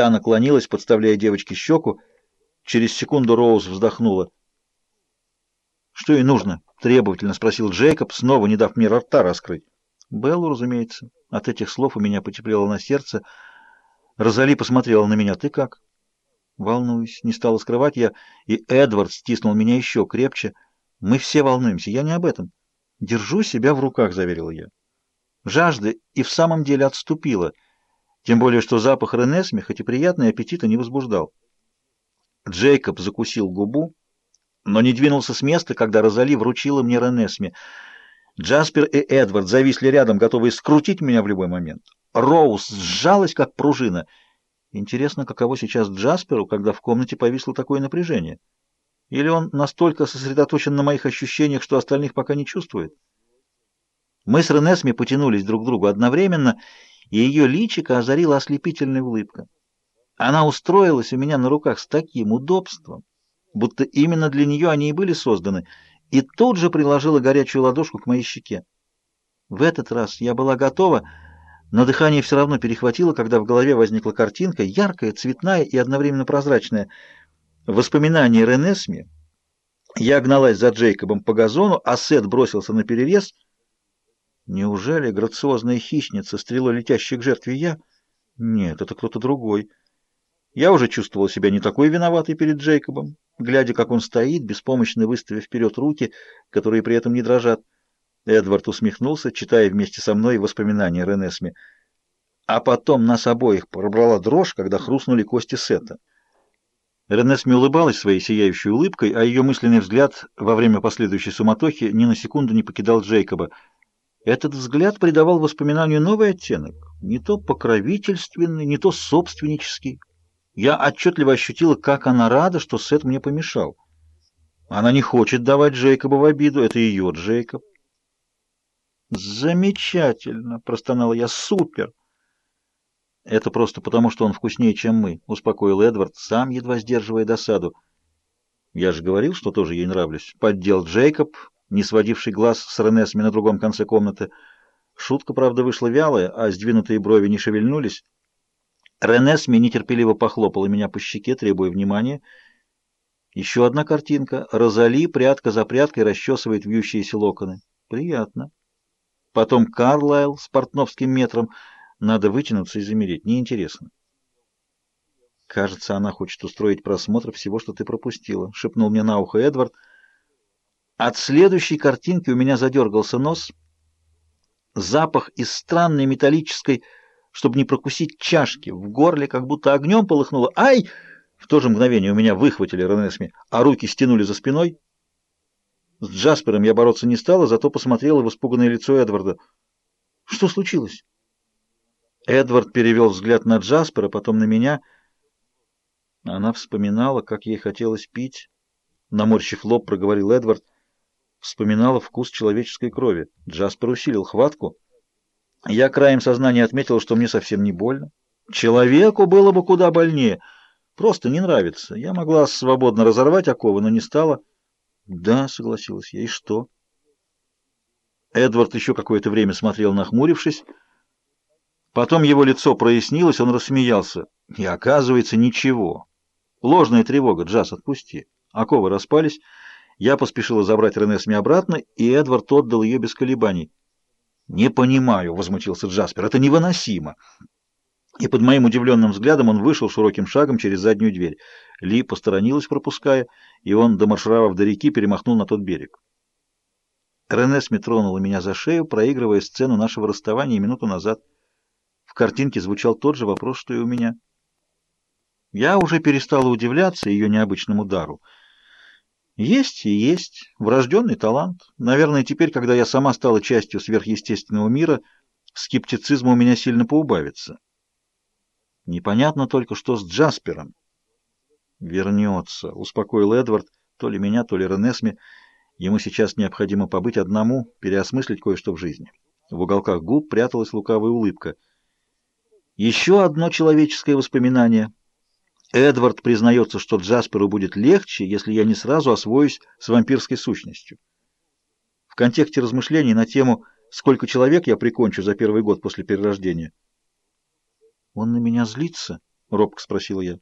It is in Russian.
Та наклонилась, подставляя девочке щеку. Через секунду Роуз вздохнула. «Что ей нужно?» — требовательно спросил Джейкоб, снова не дав мне рта раскрыть. «Беллу, разумеется». От этих слов у меня потеплело на сердце. Розали посмотрела на меня. «Ты как?» «Волнуюсь». Не стала скрывать я, и Эдвард стиснул меня еще крепче. «Мы все волнуемся. Я не об этом». «Держу себя в руках», — заверила я. Жажда и в самом деле отступила, тем более что запах Ренесми, хоть и приятный, аппетита не возбуждал. Джейкоб закусил губу, но не двинулся с места, когда Розали вручила мне Ренесми. Джаспер и Эдвард зависли рядом, готовые скрутить меня в любой момент. Роуз сжалась, как пружина. Интересно, каково сейчас Джасперу, когда в комнате повисло такое напряжение? Или он настолько сосредоточен на моих ощущениях, что остальных пока не чувствует? Мы с Ренесми потянулись друг к другу одновременно, и ее личико озарила ослепительная улыбка. Она устроилась у меня на руках с таким удобством, будто именно для нее они и были созданы, и тут же приложила горячую ладошку к моей щеке. В этот раз я была готова, но дыхание все равно перехватило, когда в голове возникла картинка, яркая, цветная и одновременно прозрачная. Воспоминание Ренесми. Я гналась за Джейкобом по газону, а Сет бросился на перерез. Неужели грациозная хищница, стрелой летящая к жертве я? Нет, это кто-то другой. Я уже чувствовал себя не такой виноватой перед Джейкобом, глядя, как он стоит, беспомощно выставив вперед руки, которые при этом не дрожат. Эдвард усмехнулся, читая вместе со мной воспоминания Ренесми. А потом нас обоих пробрала дрожь, когда хрустнули кости Сета. Ренесми улыбалась своей сияющей улыбкой, а ее мысленный взгляд во время последующей суматохи ни на секунду не покидал Джейкоба. Этот взгляд придавал воспоминанию новый оттенок, не то покровительственный, не то собственнический. Я отчетливо ощутила, как она рада, что Сет мне помешал. Она не хочет давать Джейкоба в обиду, это ее Джейкоб. «Замечательно!» — простонала я. «Супер!» «Это просто потому, что он вкуснее, чем мы», — успокоил Эдвард, сам едва сдерживая досаду. «Я же говорил, что тоже ей нравлюсь», — поддел Джейкоб, не сводивший глаз с Ренесми на другом конце комнаты. Шутка, правда, вышла вялая, а сдвинутые брови не шевельнулись. Ренесми нетерпеливо похлопала меня по щеке, требуя внимания. Еще одна картинка. Розали прядка за прядкой расчесывает вьющиеся локоны. Приятно. Потом Карлайл с портновским метром. Надо вытянуться и замереть. Неинтересно. «Кажется, она хочет устроить просмотр всего, что ты пропустила», — шепнул мне на ухо Эдвард. От следующей картинки у меня задергался нос. Запах из странной металлической чтобы не прокусить чашки. В горле как будто огнем полыхнуло. «Ай!» В то же мгновение у меня выхватили Ренесми, а руки стянули за спиной. С Джаспером я бороться не стала, зато посмотрела в испуганное лицо Эдварда. «Что случилось?» Эдвард перевел взгляд на Джаспера, потом на меня. Она вспоминала, как ей хотелось пить. Наморщив лоб, проговорил Эдвард. Вспоминала вкус человеческой крови. Джаспер усилил хватку. Я краем сознания отметил, что мне совсем не больно. Человеку было бы куда больнее. Просто не нравится. Я могла свободно разорвать оковы, но не стала. Да, согласилась я. И что? Эдвард еще какое-то время смотрел, нахмурившись. Потом его лицо прояснилось, он рассмеялся. И оказывается, ничего. Ложная тревога. Джаз, отпусти. Оковы распались. Я поспешила забрать Ренесми обратно, и Эдвард отдал ее без колебаний. «Не понимаю», — возмутился Джаспер, — «это невыносимо». И под моим удивленным взглядом он вышел широким шагом через заднюю дверь. Ли посторонилась, пропуская, и он, домаршировав до реки, перемахнул на тот берег. Рене тронула меня за шею, проигрывая сцену нашего расставания минуту назад. В картинке звучал тот же вопрос, что и у меня. Я уже перестала удивляться ее необычному дару — есть и есть. Врожденный талант. Наверное, теперь, когда я сама стала частью сверхъестественного мира, скептицизм у меня сильно поубавится. Непонятно только, что с Джаспером. Вернется, успокоил Эдвард, то ли меня, то ли Ренесми. Ему сейчас необходимо побыть одному, переосмыслить кое-что в жизни. В уголках губ пряталась лукавая улыбка. Еще одно человеческое воспоминание — Эдвард признается, что Джасперу будет легче, если я не сразу освоюсь с вампирской сущностью. В контексте размышлений на тему «Сколько человек я прикончу за первый год после перерождения?» Он на меня злится. — робко спросила я.